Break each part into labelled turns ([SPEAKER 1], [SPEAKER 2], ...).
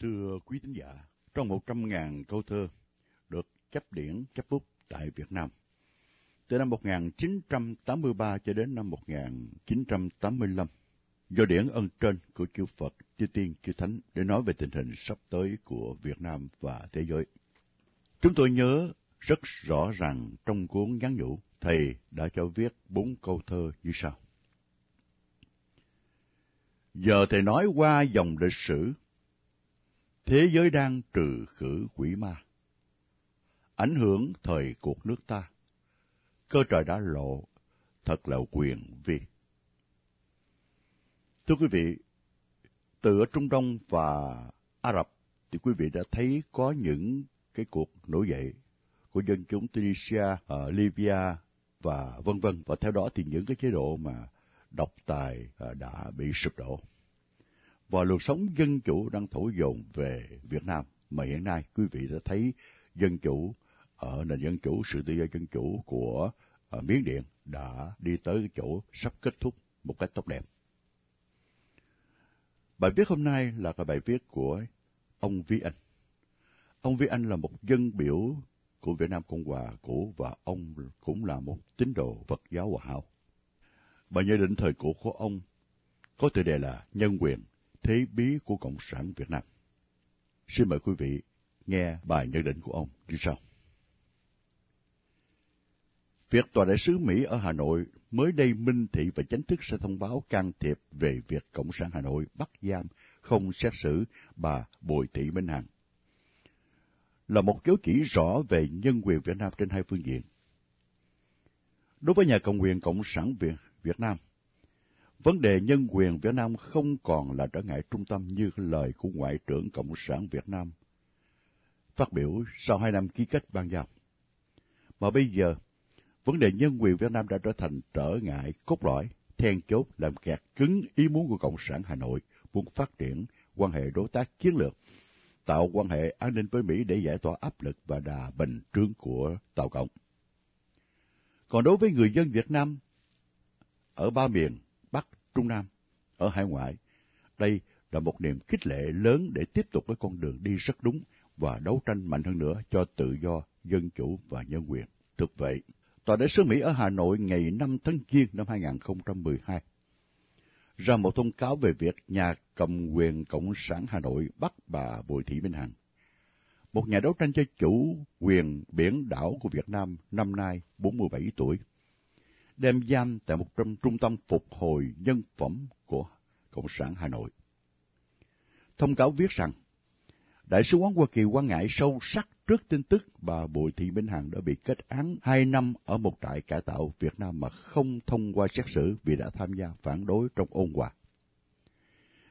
[SPEAKER 1] Thưa quý tín giả, trong một trăm ngàn câu thơ được chấp điển chấp bút tại Việt Nam, từ năm 1983 cho đến năm 1985, do điển ân trên của chư Phật, chư Tiên, chư Thánh để nói về tình hình sắp tới của Việt Nam và thế giới. Chúng tôi nhớ rất rõ ràng trong cuốn nhắn nhủ, Thầy đã cho viết bốn câu thơ như sau. Giờ Thầy nói qua dòng lịch sử, thế giới đang trừ khử quỷ ma. Ảnh hưởng thời cuộc nước ta, cơ trời đã lộ, thật là quyền vi. Thưa quý vị, từ ở Trung Đông và Ả Rập thì quý vị đã thấy có những cái cuộc nổi dậy của dân chúng Tunisia, uh, Libya và vân vân và theo đó thì những cái chế độ mà độc tài uh, đã bị sụp đổ. Và luồng sống dân chủ đang thổi dồn về Việt Nam mà hiện nay quý vị đã thấy dân chủ ở nền dân chủ sự tự do dân chủ của uh, Miến Điện đã đi tới cái chỗ sắp kết thúc một cách tốt đẹp. Bài viết hôm nay là cái bài viết của ông Vi Anh. Ông Vi Anh là một dân biểu của Việt Nam Cộng Hòa cũ và ông cũng là một tín đồ Phật giáo Hòa Hảo. Bài nhận định thời cổ của ông có tựa đề là Nhân quyền, thế bí của Cộng sản Việt Nam. Xin mời quý vị nghe bài nhận định của ông như sau. Việc Tòa đại sứ Mỹ ở Hà Nội mới đây minh thị và chính thức sẽ thông báo can thiệp về việc Cộng sản Hà Nội bắt giam, không xét xử bà Bùi Thị Minh Hằng. Là một dấu chỉ rõ về nhân quyền Việt Nam trên hai phương diện. Đối với nhà cầm quyền Cộng sản Việt, Việt Nam, vấn đề nhân quyền Việt Nam không còn là trở ngại trung tâm như lời của Ngoại trưởng Cộng sản Việt Nam phát biểu sau hai năm ký kết ban giao. Mà bây giờ, vấn đề nhân quyền Việt Nam đã trở thành trở ngại cốt lõi, then chốt làm kẹt cứng ý muốn của Cộng sản Hà Nội muốn phát triển quan hệ đối tác chiến lược, tạo quan hệ an ninh với Mỹ để giải tỏa áp lực và đà bình trướng của Tàu Cộng. Còn đối với người dân Việt Nam ở ba miền Trung Nam, ở hải ngoại, đây là một niềm khích lệ lớn để tiếp tục cái con đường đi rất đúng và đấu tranh mạnh hơn nữa cho tự do, dân chủ và nhân quyền. Thực vậy, Tòa đại sứ Mỹ ở Hà Nội ngày 5 tháng Giêng năm 2012 ra một thông cáo về việc nhà cầm quyền Cộng sản Hà Nội bắt bà Bùi Thị Minh Hằng, một nhà đấu tranh cho chủ quyền biển đảo của Việt Nam năm nay 47 tuổi, đem giam tại một trong trung tâm phục hồi nhân phẩm của Cộng sản Hà Nội. Thông cáo viết rằng, Đại sứ quán Hoa Kỳ quan ngại sâu sắc trước tin tức bà Bùi Thị Minh Hằng đã bị kết án hai năm ở một trại cải tạo Việt Nam mà không thông qua xét xử vì đã tham gia phản đối trong ôn hòa.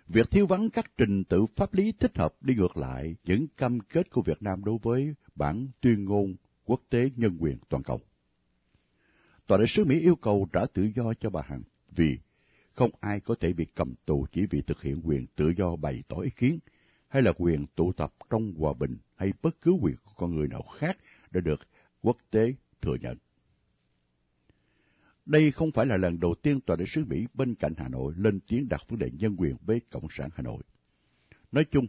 [SPEAKER 1] Việc thiếu vắng các trình tự pháp lý thích hợp đi ngược lại những cam kết của Việt Nam đối với bản tuyên ngôn quốc tế nhân quyền toàn cầu. Tòa đại sứ Mỹ yêu cầu trả tự do cho bà Hằng vì không ai có thể bị cầm tù chỉ vì thực hiện quyền tự do bày tỏ ý kiến hay là quyền tụ tập trong hòa bình hay bất cứ quyền của con người nào khác đã được quốc tế thừa nhận. Đây không phải là lần đầu tiên Tòa đại sứ Mỹ bên cạnh Hà Nội lên tiếng đặt vấn đề nhân quyền với Cộng sản Hà Nội. Nói chung,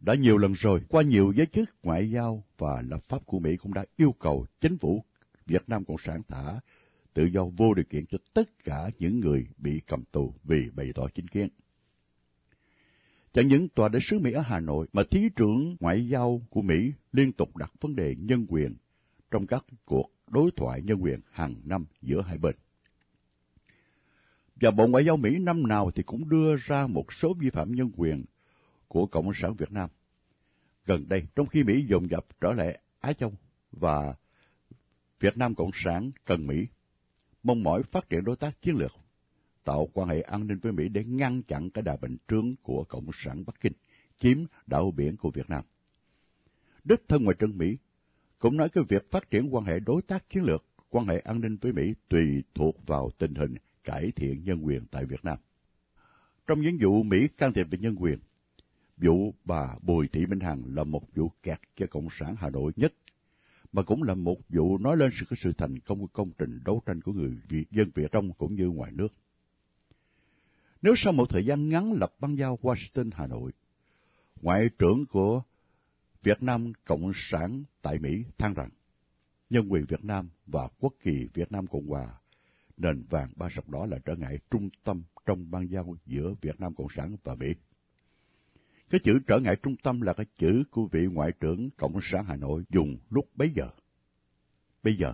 [SPEAKER 1] đã nhiều lần rồi, qua nhiều giới chức ngoại giao và lập pháp của Mỹ cũng đã yêu cầu chính phủ Việt Nam Cộng sản thả tự do vô điều kiện cho tất cả những người bị cầm tù vì bày tỏ chính kiến. Chẳng những tòa đại sứ Mỹ ở Hà Nội mà Thứ trưởng Ngoại giao của Mỹ liên tục đặt vấn đề nhân quyền trong các cuộc đối thoại nhân quyền hàng năm giữa hai bên. Và Bộ Ngoại giao Mỹ năm nào thì cũng đưa ra một số vi phạm nhân quyền của Cộng sản Việt Nam. Gần đây, trong khi Mỹ dồn dập trở lại Á Châu và Việt Nam Cộng sản cần Mỹ, mong mỏi phát triển đối tác chiến lược tạo quan hệ an ninh với Mỹ để ngăn chặn cái đà bệnh trướng của Cộng sản Bắc Kinh chiếm đảo biển của Việt Nam. Đức thân ngoại trưởng Mỹ cũng nói cái việc phát triển quan hệ đối tác chiến lược, quan hệ an ninh với Mỹ tùy thuộc vào tình hình cải thiện nhân quyền tại Việt Nam. Trong những vụ Mỹ can thiệp về nhân quyền, vụ bà Bùi Thị Minh Hằng là một vụ kẹt cho Cộng sản Hà Nội nhất, mà cũng là một vụ nói lên sự, sự thành công của công trình đấu tranh của người Việt, dân Việt trong cũng như ngoài nước. Nếu sau một thời gian ngắn lập băng giao Washington-Hà Nội, Ngoại trưởng của Việt Nam Cộng sản tại Mỹ than rằng nhân quyền Việt Nam và quốc kỳ Việt Nam Cộng Hòa nền vàng ba sọc đỏ là trở ngại trung tâm trong băng giao giữa Việt Nam Cộng sản và Mỹ. Cái chữ trở ngại trung tâm là cái chữ của vị Ngoại trưởng Cộng sản Hà Nội dùng lúc bấy giờ. Bây giờ,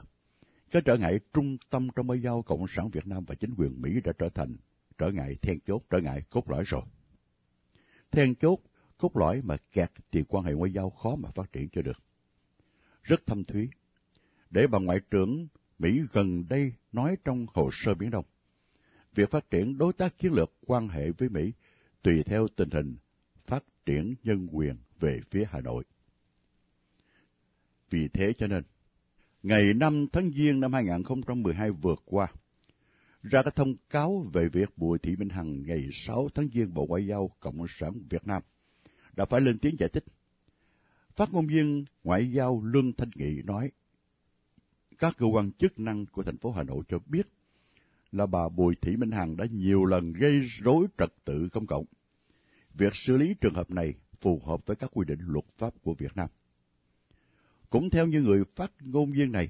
[SPEAKER 1] cái trở ngại trung tâm trong mối giao Cộng sản Việt Nam và chính quyền Mỹ đã trở thành trở ngại then chốt, trở ngại cốt lõi rồi. Then chốt, cốt lõi mà kẹt thì quan hệ ngoại giao khó mà phát triển cho được. Rất thâm thúy. Để bà Ngoại trưởng Mỹ gần đây nói trong hồ sơ Biển Đông, việc phát triển đối tác chiến lược quan hệ với Mỹ tùy theo tình hình phát triển nhân quyền về phía Hà Nội. Vì thế cho nên, ngày 5 tháng Giêng năm 2012 vừa qua, ra cái thông cáo về việc Bùi Thị Minh Hằng ngày 6 tháng Giêng Bộ Ngoại giao Cộng sản Việt Nam đã phải lên tiếng giải thích. Phát ngôn viên Ngoại giao Lương Thanh Nghị nói, các cơ quan chức năng của thành phố Hà Nội cho biết là bà Bùi Thị Minh Hằng đã nhiều lần gây rối trật tự công cộng. Việc xử lý trường hợp này phù hợp với các quy định luật pháp của Việt Nam. Cũng theo như người phát ngôn viên này,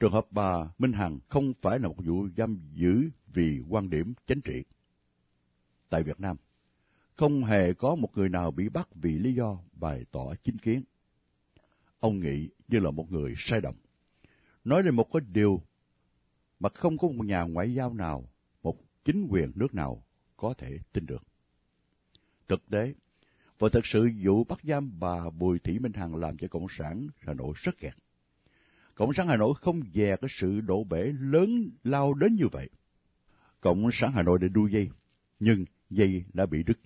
[SPEAKER 1] trường hợp bà Minh Hằng không phải là một vụ giam giữ vì quan điểm chính trị. Tại Việt Nam, không hề có một người nào bị bắt vì lý do bày tỏ chính kiến. Ông nghĩ như là một người sai động. Nói lên một cái điều mà không có một nhà ngoại giao nào, một chính quyền nước nào có thể tin được. Thực tế, và thật sự vụ bắt giam bà Bùi Thị Minh Hằng làm cho Cộng sản Hà Nội rất kẹt. Cộng sản Hà Nội không dè cái sự đổ bể lớn lao đến như vậy. Cộng sản Hà Nội để đu dây, nhưng dây đã bị đứt.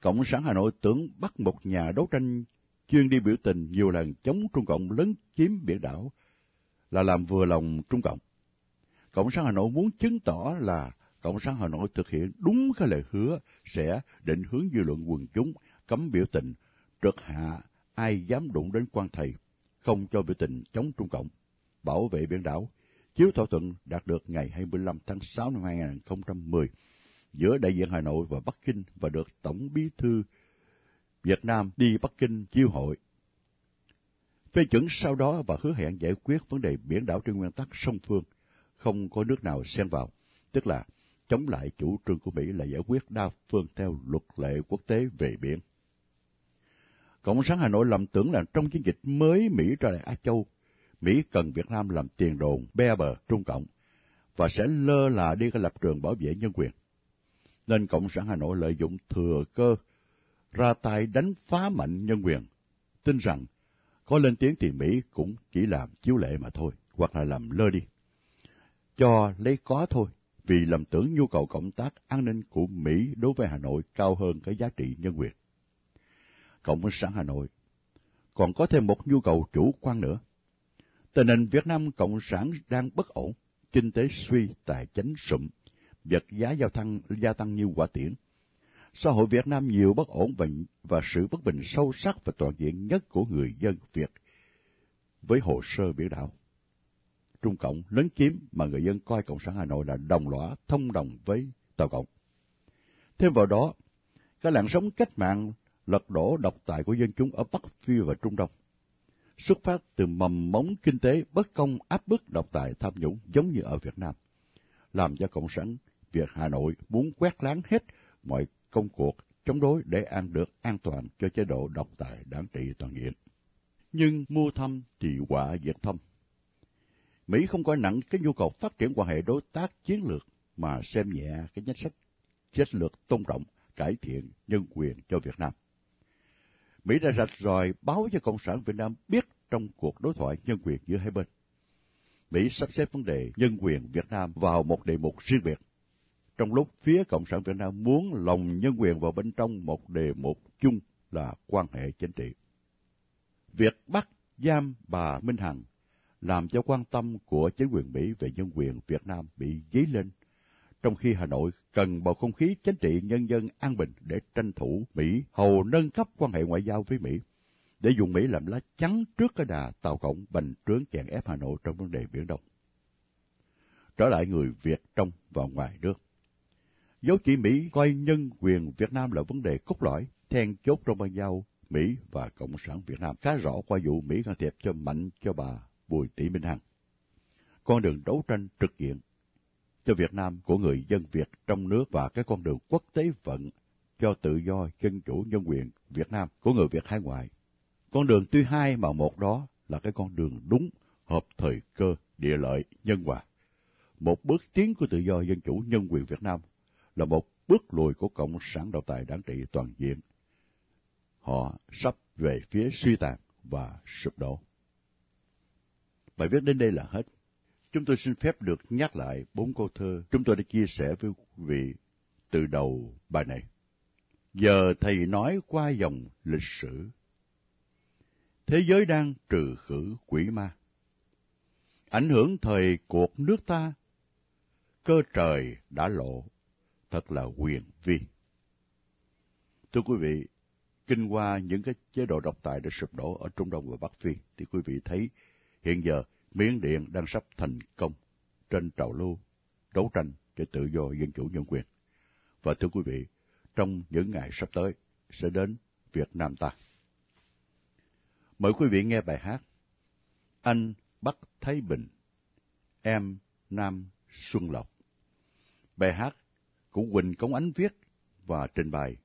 [SPEAKER 1] Cộng sản Hà Nội tưởng bắt một nhà đấu tranh chuyên đi biểu tình nhiều lần chống Trung Cộng lấn chiếm biển đảo là làm vừa lòng Trung Cộng. Cộng sản Hà Nội muốn chứng tỏ là Cộng sản Hà Nội thực hiện đúng cái lời hứa sẽ định hướng dư luận quần chúng, cấm biểu tình, trượt hạ ai dám đụng đến quan thầy, không cho biểu tình chống Trung Cộng, bảo vệ biển đảo, chiếu thỏa thuận đạt được ngày 25 tháng 6 năm 2010 giữa đại diện Hà Nội và Bắc Kinh và được Tổng bí thư Việt Nam đi Bắc Kinh chiêu hội. Phê chuẩn sau đó và hứa hẹn giải quyết vấn đề biển đảo trên nguyên tắc song phương, không có nước nào xen vào, tức là chống lại chủ trương của Mỹ là giải quyết đa phương theo luật lệ quốc tế về biển. Cộng sản Hà Nội lầm tưởng là trong chiến dịch mới Mỹ ra lại Á Châu, Mỹ cần Việt Nam làm tiền đồn be bờ Trung Cộng và sẽ lơ là đi cái lập trường bảo vệ nhân quyền. Nên Cộng sản Hà Nội lợi dụng thừa cơ ra tay đánh phá mạnh nhân quyền, tin rằng có lên tiếng thì Mỹ cũng chỉ làm chiếu lệ mà thôi, hoặc là làm lơ đi. Cho lấy có thôi, vì lầm tưởng nhu cầu cộng tác an ninh của Mỹ đối với Hà Nội cao hơn cái giá trị nhân quyền. Cộng sản Hà Nội còn có thêm một nhu cầu chủ quan nữa. Tình hình Việt Nam Cộng sản đang bất ổn, kinh tế suy, tài chính sụm, vật giá giao tăng, gia tăng như quả tiễn. Xã hội Việt Nam nhiều bất ổn và, và sự bất bình sâu sắc và toàn diện nhất của người dân Việt với hồ sơ biển đảo. Trung Cộng lấn chiếm mà người dân coi Cộng sản Hà Nội là đồng lõa thông đồng với Tàu Cộng. Thêm vào đó, cái làn sóng cách mạng lật đổ độc tài của dân chúng ở Bắc Phi và Trung Đông, xuất phát từ mầm mống kinh tế bất công áp bức độc tài tham nhũng giống như ở Việt Nam, làm cho Cộng sản Việt Hà Nội muốn quét láng hết mọi công cuộc chống đối để an được an toàn cho chế độ độc tài đáng trị toàn diện. Nhưng mua thăm thì quả diệt thâm Mỹ không coi nặng cái nhu cầu phát triển quan hệ đối tác chiến lược mà xem nhẹ cái chính sách chiến lược tôn trọng, cải thiện nhân quyền cho Việt Nam. Mỹ đã rạch ròi báo cho Cộng sản Việt Nam biết trong cuộc đối thoại nhân quyền giữa hai bên. Mỹ sắp xếp vấn đề nhân quyền Việt Nam vào một đề mục riêng biệt. Trong lúc phía Cộng sản Việt Nam muốn lồng nhân quyền vào bên trong một đề mục chung là quan hệ chính trị. Việc bắt giam bà Minh Hằng làm cho quan tâm của chính quyền Mỹ về nhân quyền Việt Nam bị dấy lên, trong khi Hà Nội cần bầu không khí chính trị nhân dân an bình để tranh thủ Mỹ hầu nâng cấp quan hệ ngoại giao với Mỹ, để dùng Mỹ làm lá chắn trước cái đà tàu cộng bành trướng chèn ép Hà Nội trong vấn đề Biển Đông. Trở lại người Việt trong và ngoài nước. Dấu chỉ Mỹ coi nhân quyền Việt Nam là vấn đề cốt lõi then chốt trong ban giao Mỹ và Cộng sản Việt Nam khá rõ qua vụ Mỹ can thiệp cho mạnh cho bà Bùi Thị Minh Hằng. Con đường đấu tranh trực diện cho Việt Nam của người dân Việt trong nước và cái con đường quốc tế vận cho tự do, dân chủ, nhân quyền Việt Nam của người Việt hải ngoại. Con đường tuy hai mà một đó là cái con đường đúng, hợp thời cơ, địa lợi, nhân hòa. Một bước tiến của tự do, dân chủ, nhân quyền Việt Nam là một bước lùi của Cộng sản độc tài đáng trị toàn diện. Họ sắp về phía suy tàn và sụp đổ. Bài viết đến đây là hết. Chúng tôi xin phép được nhắc lại bốn câu thơ chúng tôi đã chia sẻ với quý vị từ đầu bài này. Giờ thầy nói qua dòng lịch sử. Thế giới đang trừ khử quỷ ma. Ảnh hưởng thời cuộc nước ta, cơ trời đã lộ, thật là quyền vi. Thưa quý vị, kinh qua những cái chế độ độc tài đã sụp đổ ở Trung Đông và Bắc Phi, thì quý vị thấy hiện giờ Miến Điện đang sắp thành công trên trào lưu đấu tranh cho tự do dân chủ nhân quyền. Và thưa quý vị, trong những ngày sắp tới sẽ đến Việt Nam ta. Mời quý vị nghe bài hát Anh Bắc Thái Bình, Em Nam Xuân Lộc. Bài hát của Quỳnh Công Ánh viết và trình bày,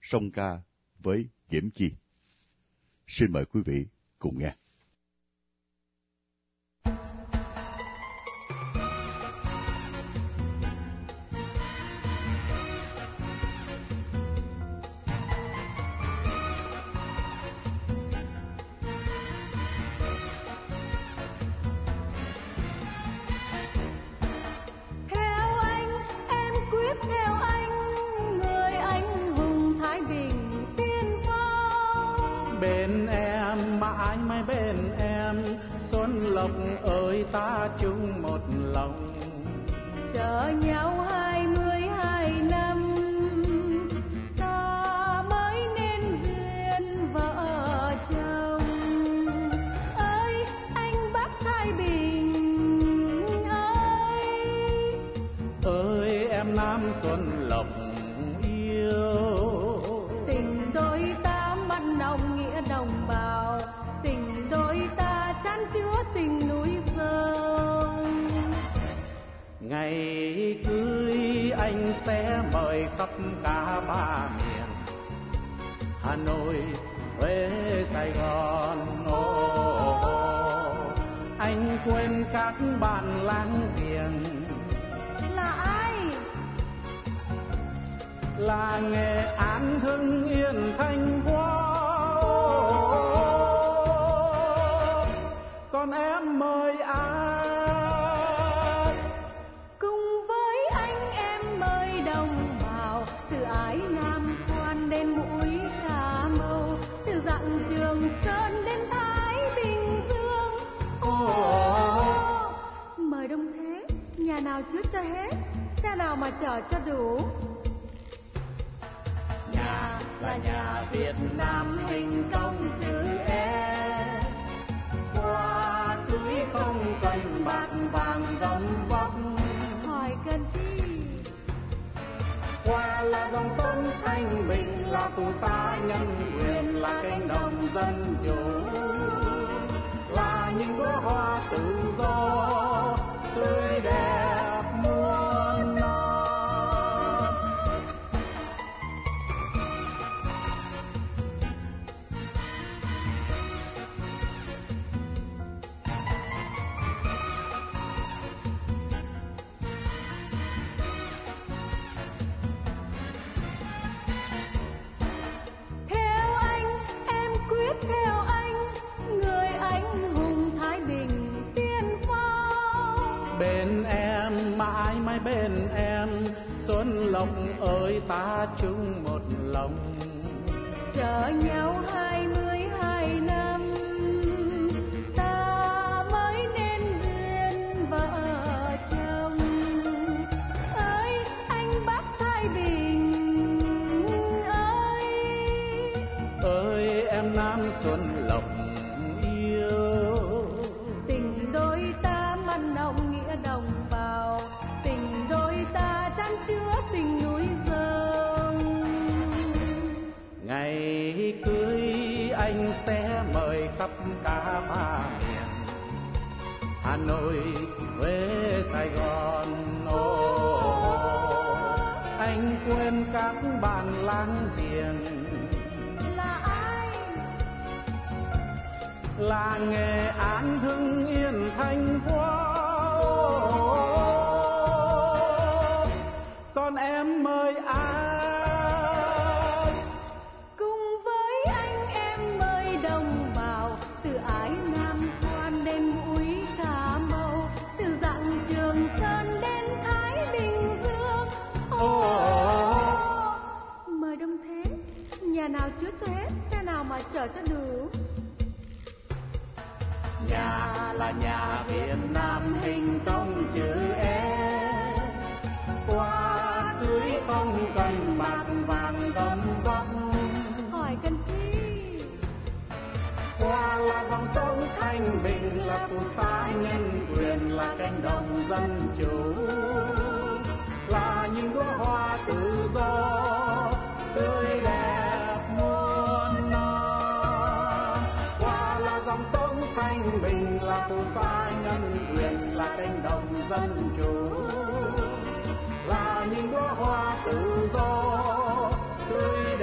[SPEAKER 1] song ca với Diễm Chi. Xin mời quý vị cùng nghe.
[SPEAKER 2] Lộc ơi, ta chung một lòng.
[SPEAKER 3] Chờ nhau hai mươi
[SPEAKER 2] ngày cưới anh sẽ mời khắp cả ba miền. Hà nội huế sài gòn ô anh quên các bạn láng giềng.
[SPEAKER 3] Là ai?
[SPEAKER 2] Là nghệ an hưng yên thanh hóa còn em mời
[SPEAKER 3] nào trước cho hết, xe nào mà chở cho đủ.
[SPEAKER 2] Nhà là nhà việt nam hình công chữ e. Hoa túi không cần bạc vàng gấm vóc
[SPEAKER 3] hỏi cần chi?
[SPEAKER 2] Qua là dòng sông thanh bình, là phù sa nhân quyền, là cánh đồng dân chủ. Là những đóa hoa tự do, tươi đẹp. Lộc ơi ta chung một lòng.
[SPEAKER 3] Chờ nhau hai mươi hai năm ta mới nên duyên vợ chồng. Ơi anh bác thái bình ơi.
[SPEAKER 2] Ơi em nam xuân lộc Nội, Huế, Sài Gòn, ô anh quên các bạn láng giềng.
[SPEAKER 3] Là ai?
[SPEAKER 2] Là nghệ an hưng yên thanh hóa
[SPEAKER 3] chở cho đủ
[SPEAKER 2] nhà là nhà Việt Nam hình công chữ E. Qua cưới không cần bạc vàng đâm vóc
[SPEAKER 3] hỏi cần chi?
[SPEAKER 2] Qua là dòng sông thanh bình là phù sa nhân quyền là cánh đồng dân chủ. Là những đóa hoa tự mình là tù sai nhân quyền là cánh đồng dân chủ. Là những đóa hoa tự do, tươi